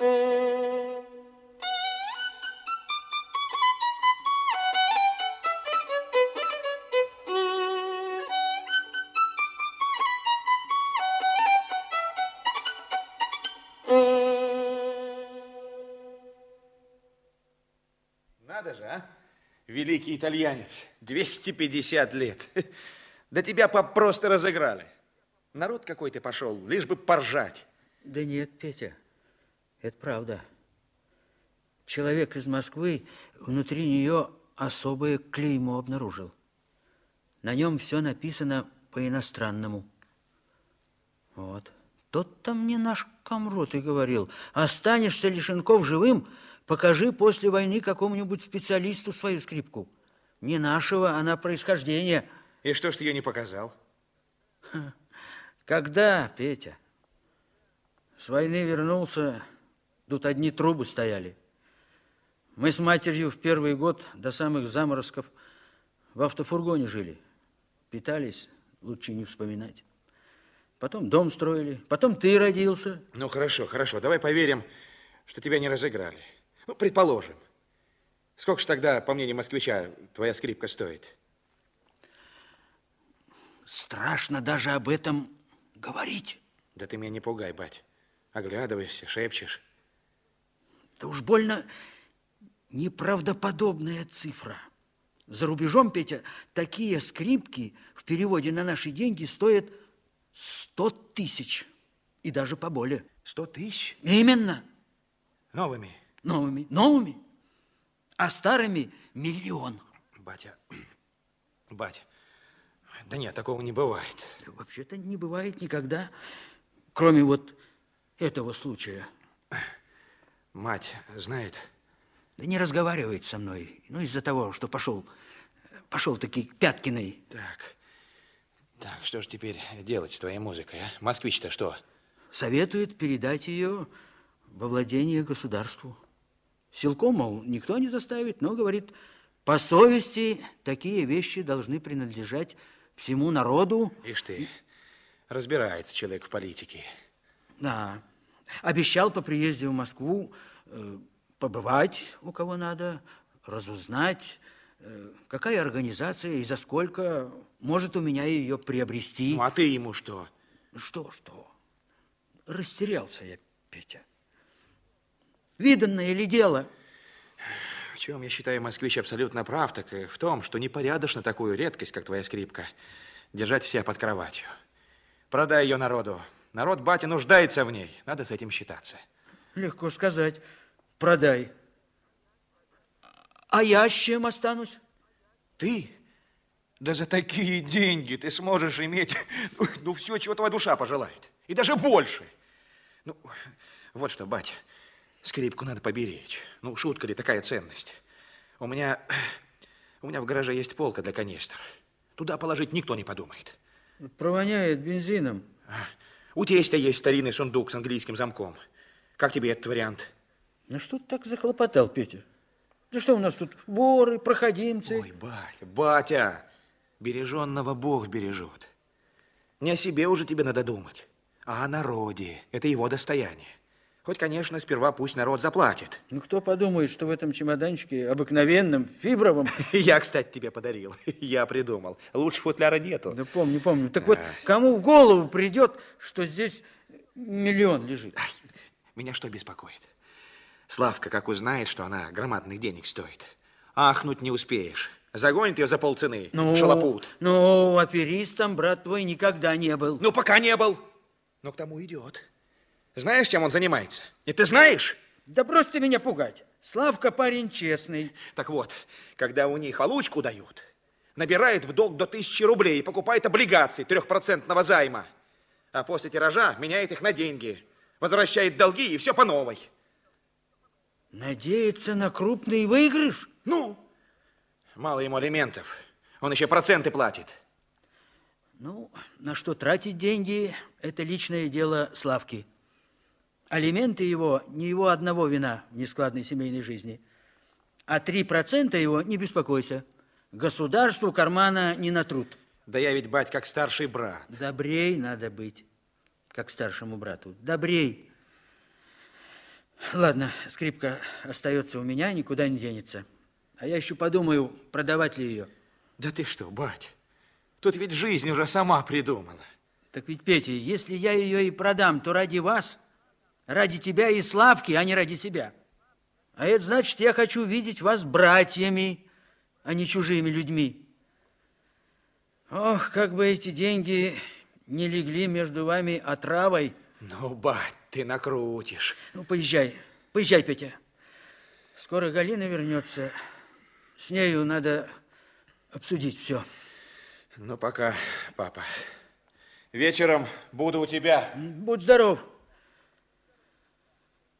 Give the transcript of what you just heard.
Надо же, а? Великий итальянец, 250 лет. Да тебя просто разыграли. Народ какой-то пошел, лишь бы поржать. Да нет, Петя, это правда. Человек из Москвы внутри нее особое клеймо обнаружил. На нем все написано по-иностранному. Вот. Тот-то мне наш комрот и говорил, останешься Лишенков живым, покажи после войны какому-нибудь специалисту свою скрипку. Не нашего, она происхождения. И что ж ты ее не показал? Когда, Петя? С войны вернулся, тут одни трубы стояли. Мы с матерью в первый год до самых заморозков в автофургоне жили. Питались, лучше не вспоминать. Потом дом строили, потом ты родился. Ну, хорошо, хорошо. Давай поверим, что тебя не разыграли. Ну, предположим. Сколько же тогда, по мнению москвича, твоя скрипка стоит? Страшно даже об этом говорить. Да ты меня не пугай, бать. Оглядываешься, шепчешь. Да уж больно неправдоподобная цифра. За рубежом, Петя, такие скрипки в переводе на наши деньги стоят 100 тысяч и даже поболее. 100 тысяч? Именно. Новыми? Новыми. Новыми. А старыми миллион. Батя, бать, да нет, такого не бывает. Вообще-то не бывает никогда, кроме вот этого случая. Мать знает? Да не разговаривает со мной. Ну, из-за того, что пошел, пошел таки к Пяткиной. Так, так, что же теперь делать с твоей музыкой, а? Москвич-то что? Советует передать ее во владение государству. Силком, мол, никто не заставит, но, говорит, по совести такие вещи должны принадлежать всему народу. Ишь ты, разбирается человек в политике. Да. Обещал по приезде в Москву э, побывать у кого надо, разузнать, э, какая организация и за сколько может у меня ее приобрести. Ну, а ты ему что? Что, что? Растерялся я, Петя. Виданное ли дело? В чем, я считаю, москвич абсолютно прав, так и в том, что непорядочно такую редкость, как твоя скрипка, держать все под кроватью. Продай ее народу. Народ, батя, нуждается в ней. Надо с этим считаться. Легко сказать. Продай. А я с чем останусь? Ты? Да за такие деньги ты сможешь иметь, ну, ну все, чего твоя душа пожелает. И даже больше. Ну, вот что, батя, скрипку надо поберечь. Ну, шутка ли такая ценность? У меня, у меня в гараже есть полка для канистр. Туда положить никто не подумает. Провоняет бензином. А, у тестя есть старинный сундук с английским замком. Как тебе этот вариант? Ну что ты так захлопотал, Петя? Да что у нас тут воры, проходимцы? Ой, батя, батя, береженного Бог бережет. Не о себе уже тебе надо думать, а о народе. Это его достояние. Хоть, конечно, сперва пусть народ заплатит. Ну, кто подумает, что в этом чемоданчике обыкновенном, фибровом... Я, кстати, тебе подарил. Я придумал. Лучше футляра нету. Да помню, помню. Так вот, кому в голову придет, что здесь миллион лежит? Меня что беспокоит? Славка, как узнает, что она громадных денег стоит, ахнуть не успеешь. Загонит ее за полцены, ну, шалопут. Ну, аферистом брат твой никогда не был. Ну, пока не был. Но к тому идет. Знаешь, чем он занимается? И ты знаешь? Да просто ты меня пугать. Славка парень честный. Так вот, когда у них получку дают, набирает в долг до тысячи рублей и покупает облигации трехпроцентного займа. А после тиража меняет их на деньги, возвращает долги и все по новой. Надеется на крупный выигрыш? Ну, мало ему алиментов. Он еще проценты платит. Ну, на что тратить деньги, это личное дело Славки. Алименты его не его одного вина в нескладной семейной жизни. А три процента его, не беспокойся, государству кармана не натрут. Да я ведь, бать, как старший брат. Добрей надо быть, как старшему брату. Добрей. Ладно, скрипка остается у меня, никуда не денется. А я еще подумаю, продавать ли ее. Да ты что, бать, тут ведь жизнь уже сама придумала. Так ведь, Петя, если я ее и продам, то ради вас Ради тебя и Славки, а не ради себя. А это значит, я хочу видеть вас братьями, а не чужими людьми. Ох, как бы эти деньги не легли между вами отравой. Ну, бать, ты накрутишь. Ну, поезжай, поезжай, Петя. Скоро Галина вернется. С нею надо обсудить все. Ну, пока, папа. Вечером буду у тебя. Будь здоров.